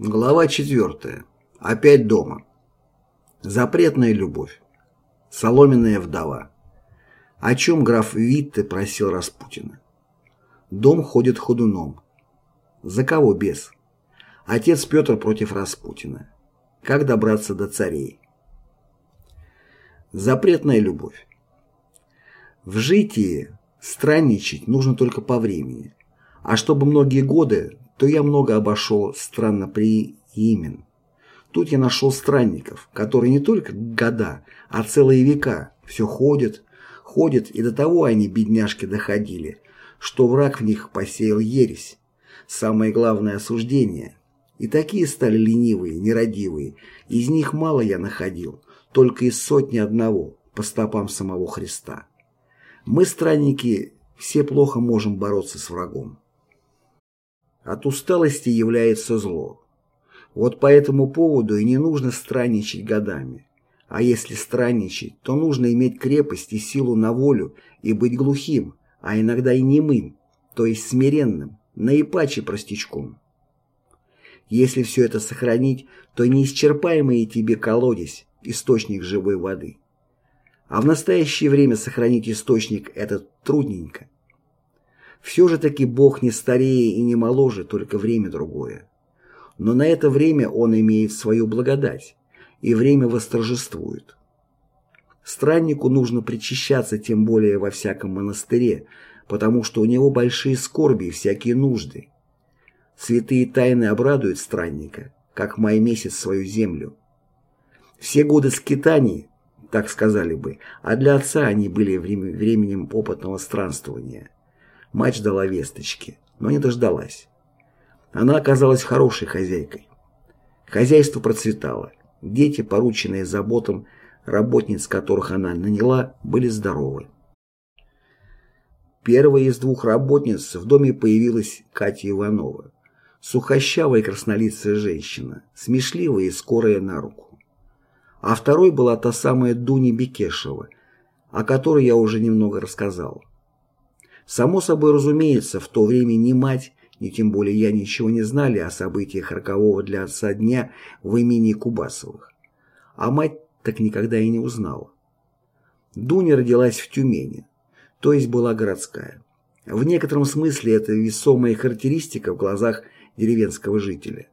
Глава 4. Опять дома. Запретная любовь. Соломенная вдова. О чем граф Витте просил Распутина. Дом ходит ходуном. За кого бес? Отец Петр против Распутина. Как добраться до царей? Запретная любовь. В житии странничать нужно только по времени. А чтобы многие годы, то я много обошел странноприимен. Тут я нашел странников, которые не только года, а целые века все ходят, ходят, и до того они, бедняжки, доходили, что враг в них посеял ересь. Самое главное осуждение. И такие стали ленивые, нерадивые. Из них мало я находил, только из сотни одного, по стопам самого Христа. Мы, странники, все плохо можем бороться с врагом. От усталости является зло. Вот по этому поводу и не нужно странничать годами. А если странничать, то нужно иметь крепость и силу на волю и быть глухим, а иногда и немым, то есть смиренным, наипаче простячком. Если все это сохранить, то неисчерпаемый тебе колодец, источник живой воды. А в настоящее время сохранить источник этот трудненько. Все же таки Бог не старее и не моложе, только время другое. Но на это время Он имеет свою благодать, и время восторжествует. Страннику нужно причащаться тем более во всяком монастыре, потому что у него большие скорби и всякие нужды. Святые тайны обрадуют странника, как май месяц свою землю. Все годы скитаний, так сказали бы, а для отца они были временем опытного странствования. Мать ждала весточки, но не дождалась. Она оказалась хорошей хозяйкой. Хозяйство процветало. Дети, порученные заботам работниц, которых она наняла, были здоровы. Первая из двух работниц в доме появилась Катя Иванова. Сухощавая краснолицая женщина, смешливая и скорая на руку. А второй была та самая Дуня Бекешева, о которой я уже немного рассказал. Само собой разумеется, в то время ни мать, ни тем более я ничего не знали о событиях рокового для отца дня в имени Кубасовых. А мать так никогда и не узнала. Дуня родилась в Тюмени, то есть была городская. В некотором смысле это весомая характеристика в глазах деревенского жителя.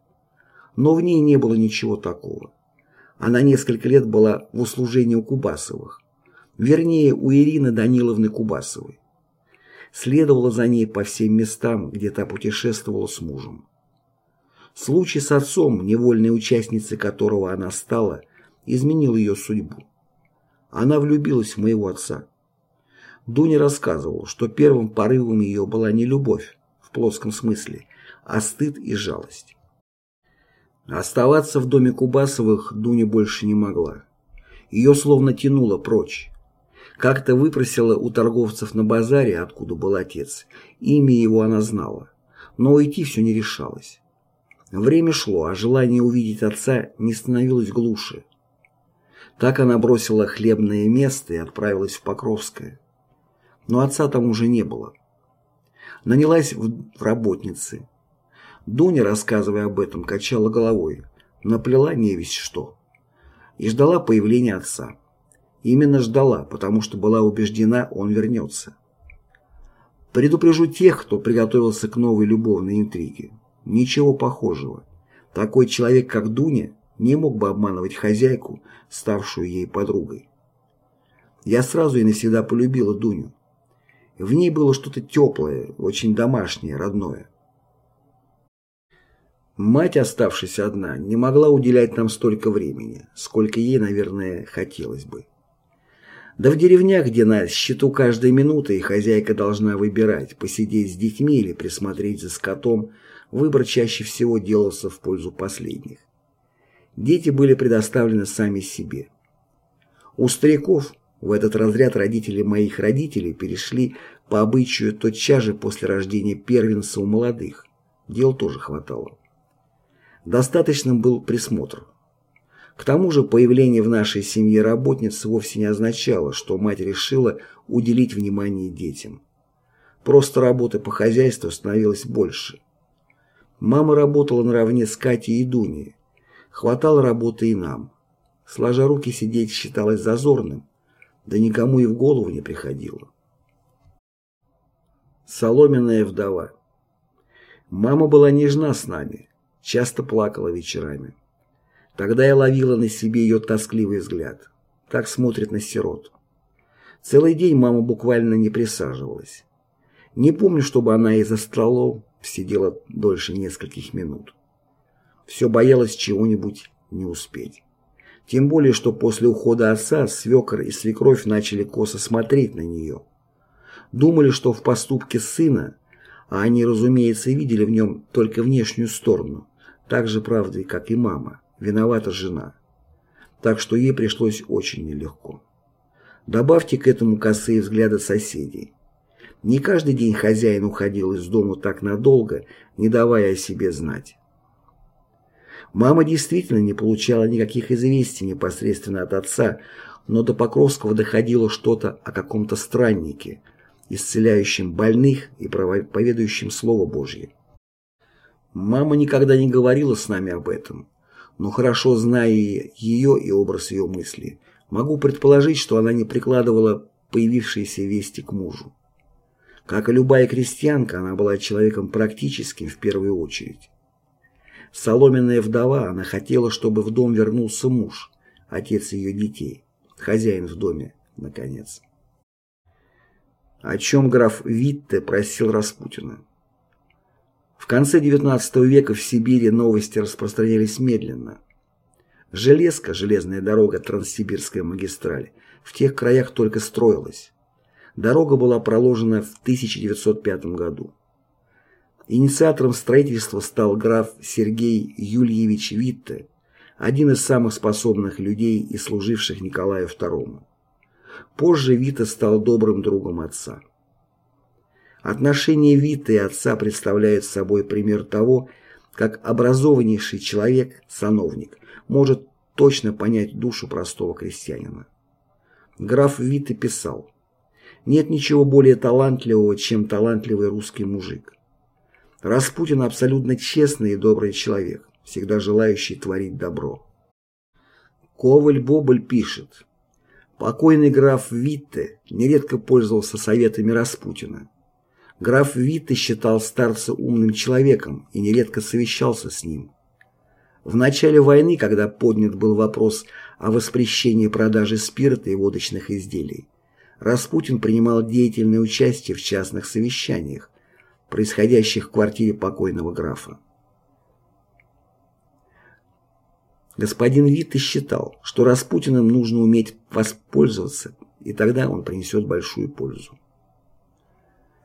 Но в ней не было ничего такого. Она несколько лет была в услужении у Кубасовых. Вернее, у Ирины Даниловны Кубасовой следовала за ней по всем местам, где та путешествовала с мужем. Случай с отцом, невольной участницей которого она стала, изменил ее судьбу. Она влюбилась в моего отца. Дуня рассказывала, что первым порывом ее была не любовь, в плоском смысле, а стыд и жалость. Оставаться в доме Кубасовых Дуня больше не могла. Ее словно тянуло прочь. Как-то выпросила у торговцев на базаре, откуда был отец. Имя его она знала. Но уйти все не решалось. Время шло, а желание увидеть отца не становилось глуше. Так она бросила хлебное место и отправилась в Покровское. Но отца там уже не было. Нанялась в работницы. Дуня, рассказывая об этом, качала головой, наплела невесть что. И ждала появления отца. Именно ждала, потому что была убеждена, он вернется. Предупрежу тех, кто приготовился к новой любовной интриге. Ничего похожего. Такой человек, как Дуня, не мог бы обманывать хозяйку, ставшую ей подругой. Я сразу и навсегда полюбила Дуню. В ней было что-то теплое, очень домашнее, родное. Мать, оставшись одна, не могла уделять нам столько времени, сколько ей, наверное, хотелось бы. Да в деревнях, где на счету каждая минута, и хозяйка должна выбирать, посидеть с детьми или присмотреть за скотом, выбор чаще всего делался в пользу последних. Дети были предоставлены сами себе. У стариков в этот разряд родители моих родителей перешли по обычаю тотчас же после рождения первенца у молодых. Дел тоже хватало. Достаточным был присмотр. К тому же появление в нашей семье работницы вовсе не означало, что мать решила уделить внимание детям. Просто работы по хозяйству становилось больше. Мама работала наравне с Катей и Дуней. Хватало работы и нам. Сложа руки сидеть считалось зазорным, да никому и в голову не приходило. Соломенная вдова. Мама была нежна с нами, часто плакала вечерами. Тогда я ловила на себе ее тоскливый взгляд. Так смотрит на сирот. Целый день мама буквально не присаживалась. Не помню, чтобы она из-за столов сидела дольше нескольких минут. Все боялась чего-нибудь не успеть. Тем более, что после ухода отца свекор и свекровь начали косо смотреть на нее. Думали, что в поступке сына, а они, разумеется, видели в нем только внешнюю сторону, так же, правда, как и мама, виновата жена. Так что ей пришлось очень нелегко. Добавьте к этому косые взгляды соседей. Не каждый день хозяин уходил из дома так надолго, не давая о себе знать. Мама действительно не получала никаких известий непосредственно от отца, но до Покровского доходило что-то о каком-то страннике, исцеляющем больных и проповедующем Слово Божье. Мама никогда не говорила с нами об этом, но хорошо зная ее и образ ее мысли, могу предположить, что она не прикладывала появившиеся вести к мужу. Как и любая крестьянка, она была человеком практическим в первую очередь. Соломенная вдова, она хотела, чтобы в дом вернулся муж, отец ее детей, хозяин в доме, наконец. О чем граф Витте просил Распутина. В конце XIX века в Сибири новости распространялись медленно. Железка, железная дорога Транссибирская магистраль, в тех краях только строилась. Дорога была проложена в 1905 году. Инициатором строительства стал граф Сергей Юльевич Витте, один из самых способных людей и служивших Николаю II. Позже Витте стал добрым другом отца. Отношения Витте и отца представляют собой пример того, как образованнейший человек, сановник, может точно понять душу простого крестьянина. Граф Витте писал нет ничего более талантливого, чем талантливый русский мужик. Распутин абсолютно честный и добрый человек, всегда желающий творить добро. Коваль-Боболь пишет. Покойный граф Витте нередко пользовался советами Распутина. Граф Витте считал старца умным человеком и нередко совещался с ним. В начале войны, когда поднят был вопрос о воспрещении продажи спирта и водочных изделий, Распутин принимал деятельное участие в частных совещаниях, происходящих в квартире покойного графа. Господин Витте считал, что Распутиным нужно уметь воспользоваться, и тогда он принесет большую пользу.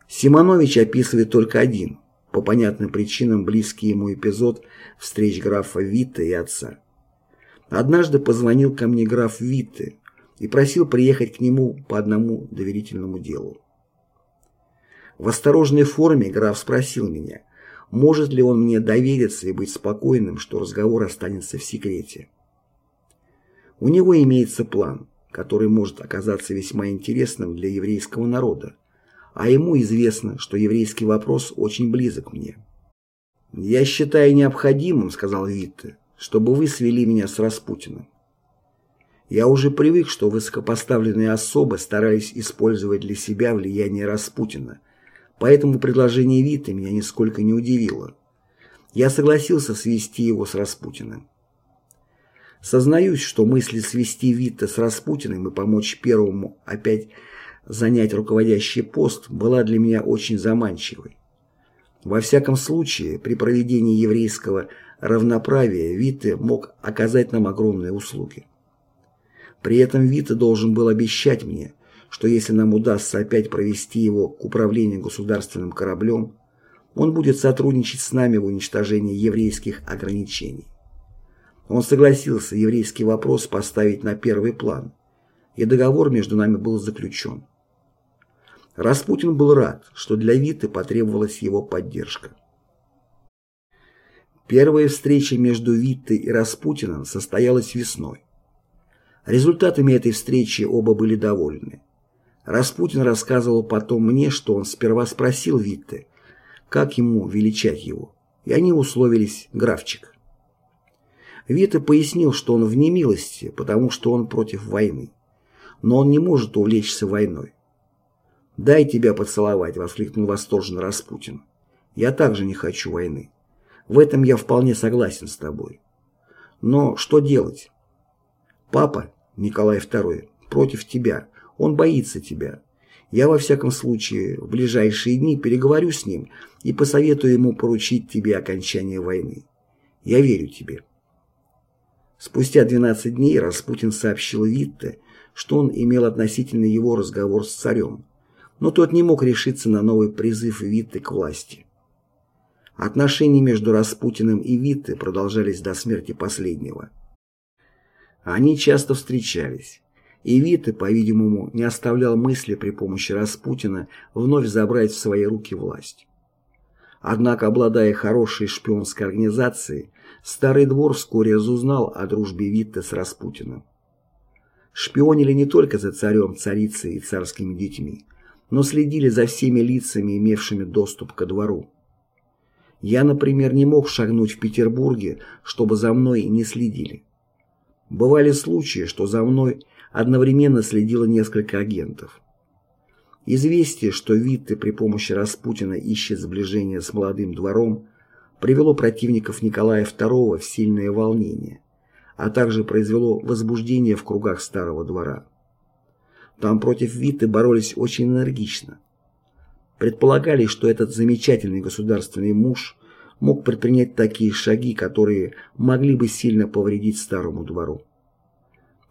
Симонович описывает только один, по понятным причинам близкий ему эпизод встреч графа Витте и отца. Однажды позвонил ко мне граф Витте, и просил приехать к нему по одному доверительному делу. В осторожной форме граф спросил меня, может ли он мне довериться и быть спокойным, что разговор останется в секрете. У него имеется план, который может оказаться весьма интересным для еврейского народа, а ему известно, что еврейский вопрос очень близок мне. «Я считаю необходимым, — сказал Витте, — чтобы вы свели меня с Распутиным. Я уже привык, что высокопоставленные особы старались использовать для себя влияние Распутина, поэтому предложение Вита меня нисколько не удивило. Я согласился свести его с Распутиным. Сознаюсь, что мысли свести Вита с Распутиным и помочь первому опять занять руководящий пост была для меня очень заманчивой. Во всяком случае, при проведении еврейского равноправия Витте мог оказать нам огромные услуги. При этом Вита должен был обещать мне, что если нам удастся опять провести его к управлению государственным кораблем, он будет сотрудничать с нами в уничтожении еврейских ограничений. Он согласился еврейский вопрос поставить на первый план, и договор между нами был заключен. Распутин был рад, что для Виты потребовалась его поддержка. Первая встреча между Виттой и Распутиным состоялась весной. Результатами этой встречи оба были довольны. Распутин рассказывал потом мне, что он сперва спросил Витте, как ему величать его, и они условились графчик. Вита пояснил, что он в немилости, потому что он против войны. Но он не может увлечься войной. «Дай тебя поцеловать», — воскликнул восторженно Распутин. «Я также не хочу войны. В этом я вполне согласен с тобой. Но что делать? Папа, Николай II, против тебя. Он боится тебя. Я, во всяком случае, в ближайшие дни переговорю с ним и посоветую ему поручить тебе окончание войны. Я верю тебе». Спустя 12 дней Распутин сообщил Витте, что он имел относительно его разговор с царем, но тот не мог решиться на новый призыв Витте к власти. Отношения между Распутиным и Витте продолжались до смерти последнего. Они часто встречались, и Витте, по-видимому, не оставлял мысли при помощи Распутина вновь забрать в свои руки власть. Однако, обладая хорошей шпионской организацией, Старый двор вскоре разузнал о дружбе Витте с Распутиным. Шпионили не только за царем, царицей и царскими детьми, но следили за всеми лицами, имевшими доступ ко двору. Я, например, не мог шагнуть в Петербурге, чтобы за мной не следили. Бывали случаи, что за мной одновременно следило несколько агентов. Известие, что Витте при помощи Распутина ищет сближение с молодым двором, привело противников Николая II в сильное волнение, а также произвело возбуждение в кругах Старого двора. Там против Витте боролись очень энергично. Предполагали, что этот замечательный государственный муж мог предпринять такие шаги, которые могли бы сильно повредить Старому двору.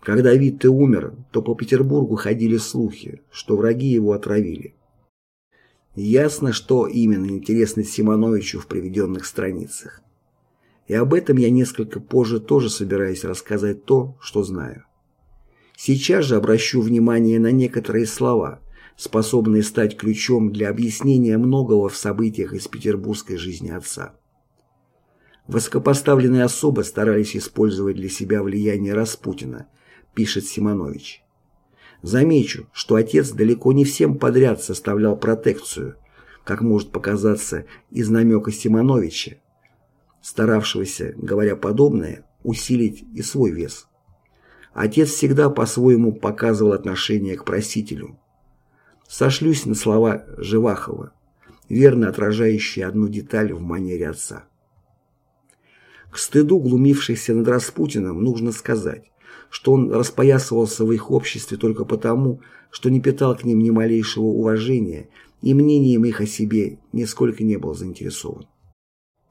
Когда Витте умер, то по Петербургу ходили слухи, что враги его отравили. Ясно, что именно интересно Симоновичу в приведенных страницах. И об этом я несколько позже тоже собираюсь рассказать то, что знаю. Сейчас же обращу внимание на некоторые слова, способные стать ключом для объяснения многого в событиях из петербургской жизни отца. Высокопоставленные особы старались использовать для себя влияние Распутина, пишет Симонович. Замечу, что отец далеко не всем подряд составлял протекцию, как может показаться из намека Симоновича, старавшегося, говоря подобное, усилить и свой вес. Отец всегда по-своему показывал отношение к просителю. Сошлюсь на слова Живахова, верно отражающие одну деталь в манере отца. К стыду глумившихся над Распутиным нужно сказать, что он распоясывался в их обществе только потому, что не питал к ним ни малейшего уважения и мнением их о себе нисколько не был заинтересован.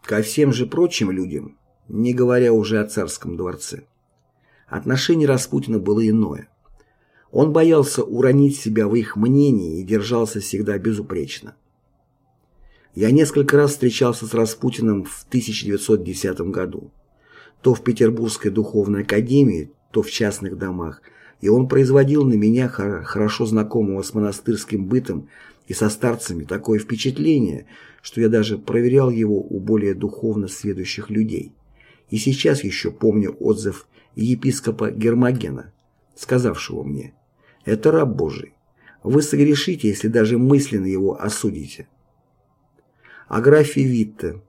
Ко всем же прочим людям, не говоря уже о царском дворце, отношение Распутина было иное. Он боялся уронить себя в их мнении и держался всегда безупречно. Я несколько раз встречался с Распутиным в 1910 году. То в Петербургской духовной академии, то в частных домах, и он производил на меня, хорошо знакомого с монастырским бытом и со старцами, такое впечатление, что я даже проверял его у более духовно сведущих людей. И сейчас еще помню отзыв епископа Гермогена, сказавшего мне, «Это раб Божий. Вы согрешите, если даже мысленно его осудите». О графе Витте.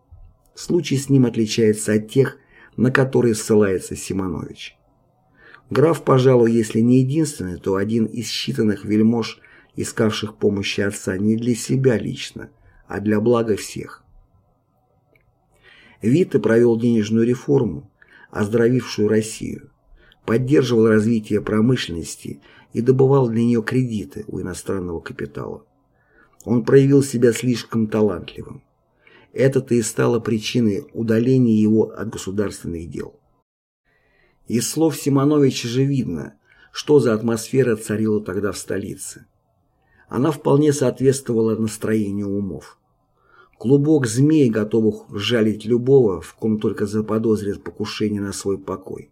Случай с ним отличается от тех, на которые ссылается Симонович. Граф, пожалуй, если не единственный, то один из считанных вельмож, искавших помощи отца не для себя лично, а для блага всех. Витте провел денежную реформу, оздоровившую Россию, поддерживал развитие промышленности и добывал для нее кредиты у иностранного капитала. Он проявил себя слишком талантливым. Это-то и стало причиной удаления его от государственных дел. Из слов Симоновича же видно, что за атмосфера царила тогда в столице. Она вполне соответствовала настроению умов. Клубок змей, готовых жалить любого, в ком только заподозрит покушение на свой покой.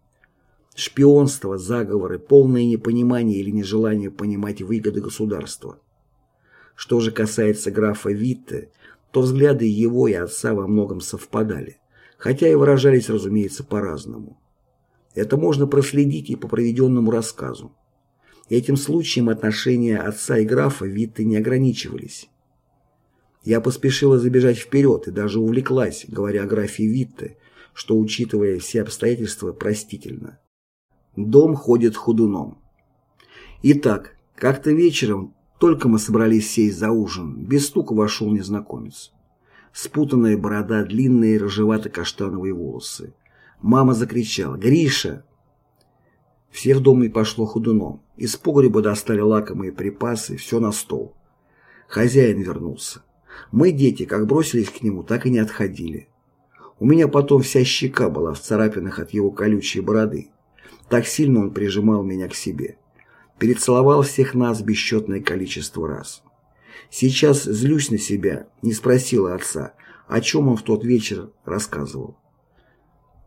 Шпионство, заговоры, полное непонимание или нежелание понимать выгоды государства. Что же касается графа Витте, то взгляды его и отца во многом совпадали, хотя и выражались, разумеется, по-разному. Это можно проследить и по проведенному рассказу. Этим случаем отношения отца и графа Витте не ограничивались. Я поспешила забежать вперед и даже увлеклась, говоря о графе Витте, что, учитывая все обстоятельства, простительно. Дом ходит ходуном. Итак, как-то вечером, только мы собрались сесть за ужин, без стука вошел незнакомец. Спутанная борода, длинные рыжевато-каштановые волосы. Мама закричала «Гриша!». Все в доме пошло ходуном. Из погреба достали лакомые припасы, все на стол. Хозяин вернулся. Мы, дети, как бросились к нему, так и не отходили. У меня потом вся щека была в царапинах от его колючей бороды. Так сильно он прижимал меня к себе. Перецеловал всех нас бесчетное количество раз. Сейчас злюсь на себя, не спросила отца, о чем он в тот вечер рассказывал.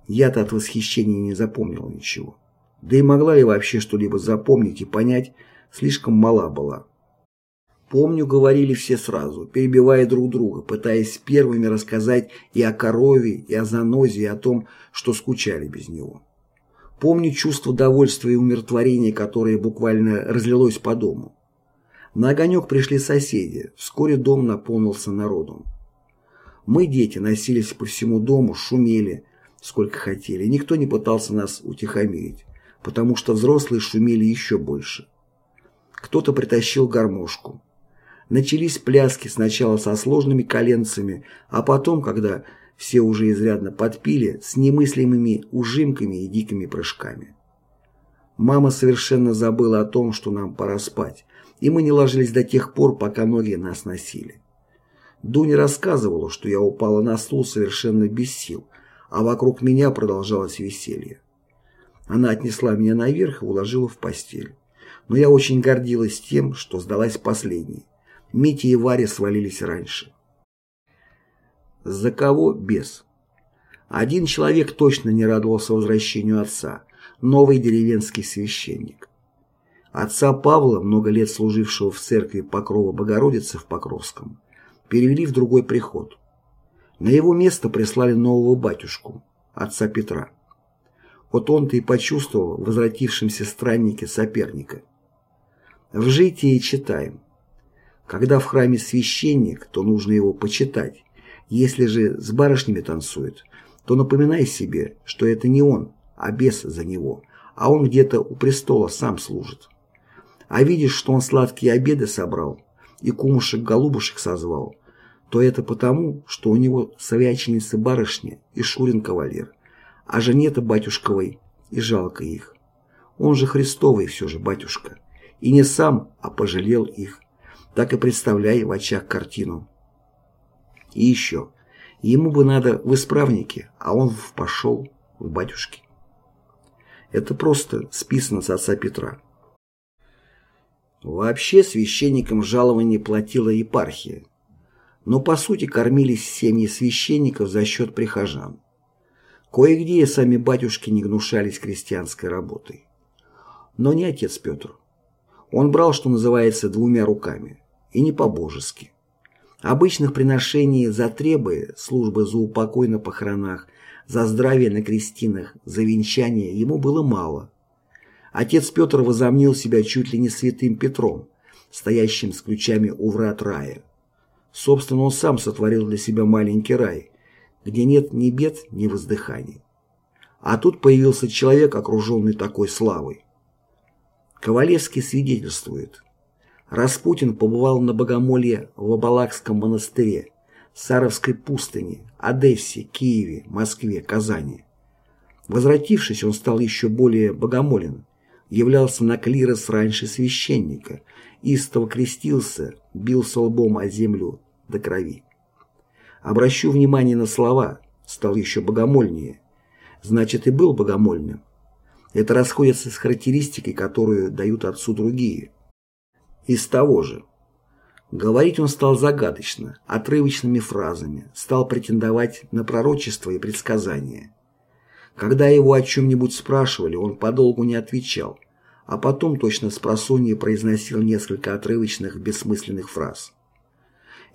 Я-то от восхищения не запомнил ничего. Да и могла ли вообще что-либо запомнить и понять, слишком мала была. Помню, говорили все сразу, перебивая друг друга, пытаясь первыми рассказать и о корове, и о занозе, и о том, что скучали без него. Помню чувство довольства и умиротворения, которое буквально разлилось по дому. На огонек пришли соседи, вскоре дом наполнился народом. Мы, дети, носились по всему дому, шумели, сколько хотели, никто не пытался нас утихомирить, потому что взрослые шумели еще больше. Кто-то притащил гармошку. Начались пляски сначала со сложными коленцами, а потом, когда все уже изрядно подпили, с немыслимыми ужимками и дикими прыжками. Мама совершенно забыла о том, что нам пора спать, и мы не ложились до тех пор, пока ноги нас носили. Дуня рассказывала, что я упала на стул совершенно без сил, а вокруг меня продолжалось веселье. Она отнесла меня наверх и уложила в постель. Но я очень гордилась тем, что сдалась последней. Митя и Варя свалились раньше. За кого без? Один человек точно не радовался возвращению отца, новый деревенский священник. Отца Павла, много лет служившего в церкви Покрова Богородицы в Покровском, перевели в другой приход. На его место прислали нового батюшку, отца Петра. Вот он-то и почувствовал в страннике соперника. В житии читаем. Когда в храме священник, то нужно его почитать. Если же с барышнями танцует, то напоминай себе, что это не он, а бес за него, а он где-то у престола сам служит. А видишь, что он сладкие обеды собрал и кумушек-голубушек созвал, то это потому, что у него совяченица барышня и Шурин кавалер, а жене-то батюшковой, и жалко их. Он же Христовый все же батюшка, и не сам, а пожалел их так и представляй в очах картину. И еще, ему бы надо в исправнике, а он пошел в батюшки. Это просто списано с отца Петра. Вообще священникам жалование платила епархия, но по сути кормились семьи священников за счет прихожан. Кое-где сами батюшки не гнушались крестьянской работой. Но не отец Петр. Он брал, что называется, двумя руками и не по-божески. Обычных приношений за требы, службы за упокой на похоронах, за здравие на крестинах, за венчание ему было мало. Отец Петр возомнил себя чуть ли не святым Петром, стоящим с ключами у врат рая. Собственно, он сам сотворил для себя маленький рай, где нет ни бед, ни воздыханий. А тут появился человек, окруженный такой славой. Ковалевский свидетельствует. Распутин побывал на богомолье в Абалакском монастыре, Саровской пустыне, Одессе, Киеве, Москве, Казани. Возвратившись, он стал еще более богомолен, являлся на клирос раньше священника, истово крестился, бился лбом о землю до крови. Обращу внимание на слова, стал еще богомольнее. Значит, и был богомольным. Это расходится с характеристикой, которую дают отцу другие – из того же. Говорить он стал загадочно, отрывочными фразами, стал претендовать на пророчество и предсказания. Когда его о чем-нибудь спрашивали, он подолгу не отвечал, а потом точно с просонья произносил несколько отрывочных бессмысленных фраз.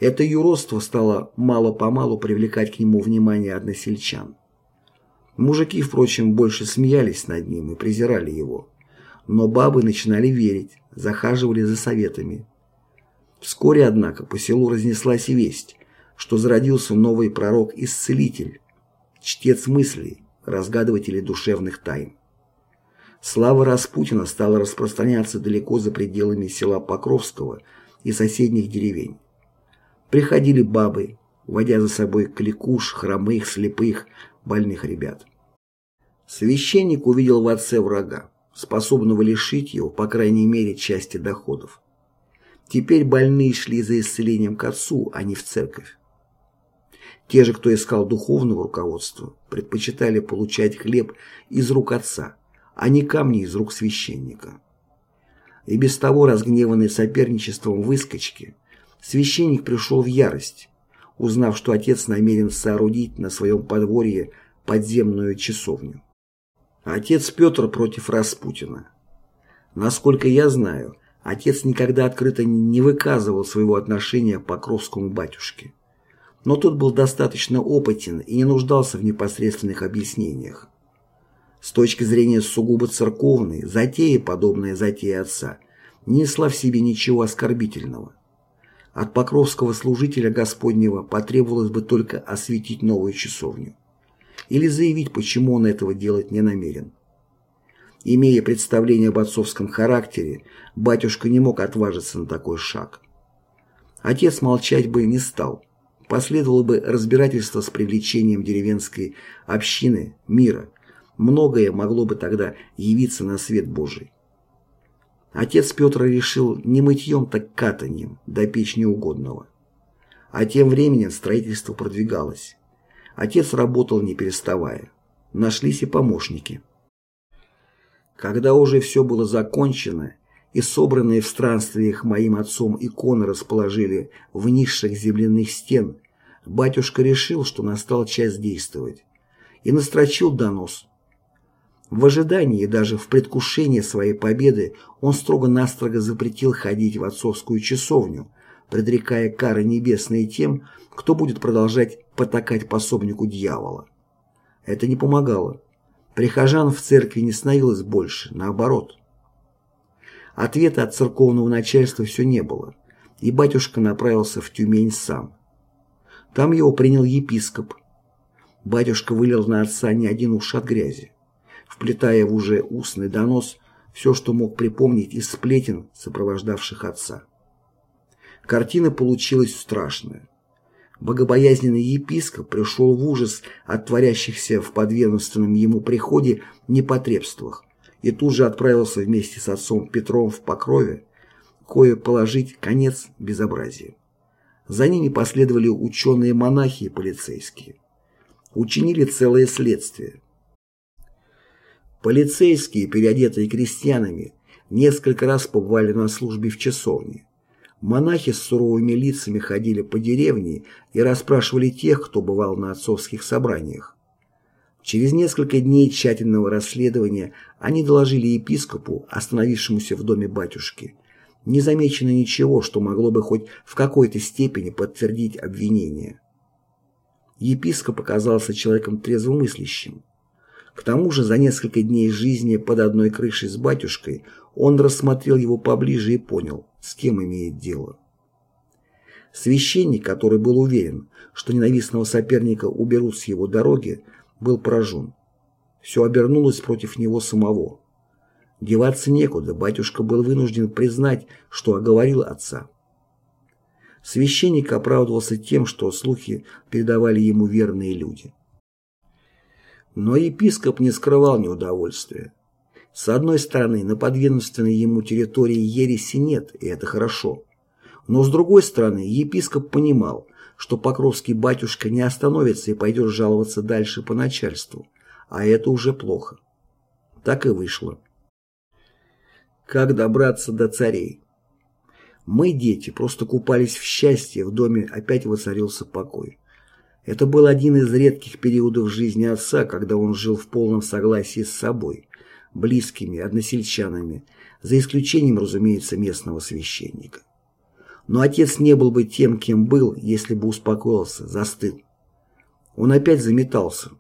Это юродство стало мало-помалу привлекать к нему внимание односельчан. Мужики, впрочем, больше смеялись над ним и презирали его. Но бабы начинали верить, захаживали за советами. Вскоре, однако, по селу разнеслась весть, что зародился новый пророк-исцелитель, чтец мыслей, разгадыватель душевных тайн. Слава Распутина стала распространяться далеко за пределами села Покровского и соседних деревень. Приходили бабы, водя за собой кликуш, хромых, слепых, больных ребят. Священник увидел в отце врага, способного лишить его, по крайней мере, части доходов. Теперь больные шли за исцелением к отцу, а не в церковь. Те же, кто искал духовного руководства, предпочитали получать хлеб из рук отца, а не камни из рук священника. И без того разгневанный соперничеством выскочки, священник пришел в ярость, узнав, что отец намерен соорудить на своем подворье подземную часовню. Отец Петр против Распутина. Насколько я знаю, отец никогда открыто не выказывал своего отношения к Покровскому батюшке. Но тот был достаточно опытен и не нуждался в непосредственных объяснениях. С точки зрения сугубо церковной, затея, подобная затее отца, не несла в себе ничего оскорбительного. От покровского служителя Господнего потребовалось бы только осветить новую часовню. Или заявить, почему он этого делать не намерен. Имея представление об отцовском характере, батюшка не мог отважиться на такой шаг. Отец молчать бы не стал. Последовало бы разбирательство с привлечением деревенской общины, мира. Многое могло бы тогда явиться на свет Божий. Отец Петр решил не мытьем, так катаньем, допечь неугодного. А тем временем строительство продвигалось. Отец работал не переставая. Нашлись и помощники. Когда уже все было закончено, и собранные в странствиях моим отцом иконы расположили в низших земляных стен, батюшка решил, что настал час действовать, и настрочил донос – в ожидании и даже в предвкушении своей победы он строго-настрого запретил ходить в отцовскую часовню, предрекая кары небесные тем, кто будет продолжать потакать пособнику дьявола. Это не помогало. Прихожан в церкви не становилось больше, наоборот. Ответа от церковного начальства все не было, и батюшка направился в Тюмень сам. Там его принял епископ. Батюшка вылил на отца не один уж от грязи вплетая в уже устный донос все, что мог припомнить из сплетен, сопровождавших отца. Картина получилась страшная. Богобоязненный епископ пришел в ужас от творящихся в подведомственном ему приходе непотребствах и тут же отправился вместе с отцом Петром в Покрове, кое положить конец безобразию. За ними последовали ученые-монахи и полицейские. Учинили целое следствие. Полицейские, переодетые крестьянами, несколько раз побывали на службе в часовне. Монахи с суровыми лицами ходили по деревне и расспрашивали тех, кто бывал на отцовских собраниях. Через несколько дней тщательного расследования они доложили епископу, остановившемуся в доме батюшки. Не замечено ничего, что могло бы хоть в какой-то степени подтвердить обвинение. Епископ оказался человеком трезвомыслящим. К тому же за несколько дней жизни под одной крышей с батюшкой он рассмотрел его поближе и понял, с кем имеет дело. Священник, который был уверен, что ненавистного соперника уберут с его дороги, был поражен. Все обернулось против него самого. Деваться некуда, батюшка был вынужден признать, что оговорил отца. Священник оправдывался тем, что слухи передавали ему верные люди. Но епископ не скрывал неудовольствия. С одной стороны, на подведомственной ему территории ереси нет, и это хорошо. Но с другой стороны, епископ понимал, что Покровский батюшка не остановится и пойдет жаловаться дальше по начальству, а это уже плохо. Так и вышло. Как добраться до царей? Мы, дети, просто купались в счастье, в доме опять воцарился покой. Это был один из редких периодов жизни отца, когда он жил в полном согласии с собой, близкими, односельчанами, за исключением, разумеется, местного священника. Но отец не был бы тем, кем был, если бы успокоился, застыл. Он опять заметался,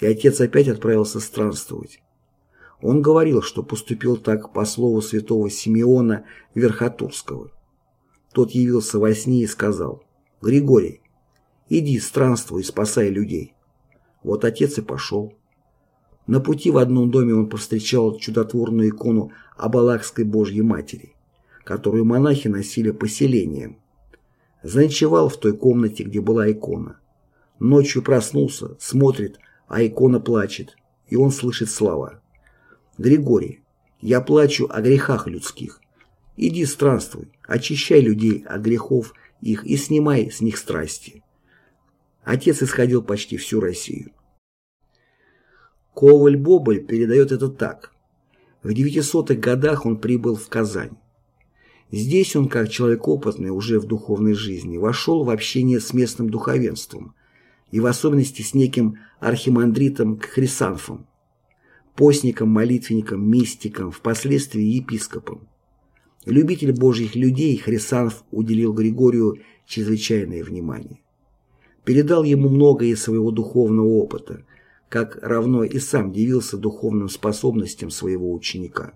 и отец опять отправился странствовать. Он говорил, что поступил так по слову святого Симеона Верхотурского. тот явился во сне и сказал, «Григорий, иди, странствуй спасай людей». Вот отец и пошел. На пути в одном доме он повстречал чудотворную икону Абалакской Божьей Матери, которую монахи носили поселением. Заночевал в той комнате, где была икона. Ночью проснулся, смотрит, а икона плачет, и он слышит слова. «Григорий, я плачу о грехах людских. Иди странствуй, очищай людей от грехов их и снимай с них страсти». Отец исходил почти всю Россию. Коваль-Боболь передает это так. В 900-х годах он прибыл в Казань. Здесь он, как человек опытный уже в духовной жизни, вошел в общение с местным духовенством, и в особенности с неким архимандритом Хрисанфом, постником, молитвенником, мистиком, впоследствии епископом. Любитель божьих людей Хрисанф уделил Григорию чрезвычайное внимание. Передал ему многое из своего духовного опыта, как равно и сам дивился духовным способностям своего ученика.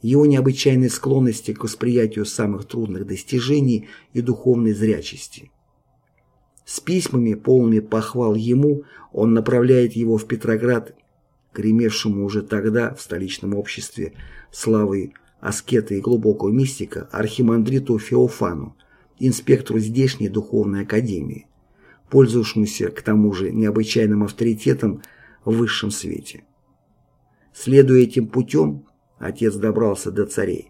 Его необычайной склонности к восприятию самых трудных достижений и духовной зрячести. С письмами, полными похвал ему, он направляет его в Петроград, гремевшему уже тогда в столичном обществе славой аскета и глубокого мистика архимандриту Феофану, инспектору здешней духовной академии пользовавшемуся к тому же необычайным авторитетом в высшем свете. Следуя этим путем, отец добрался до царей.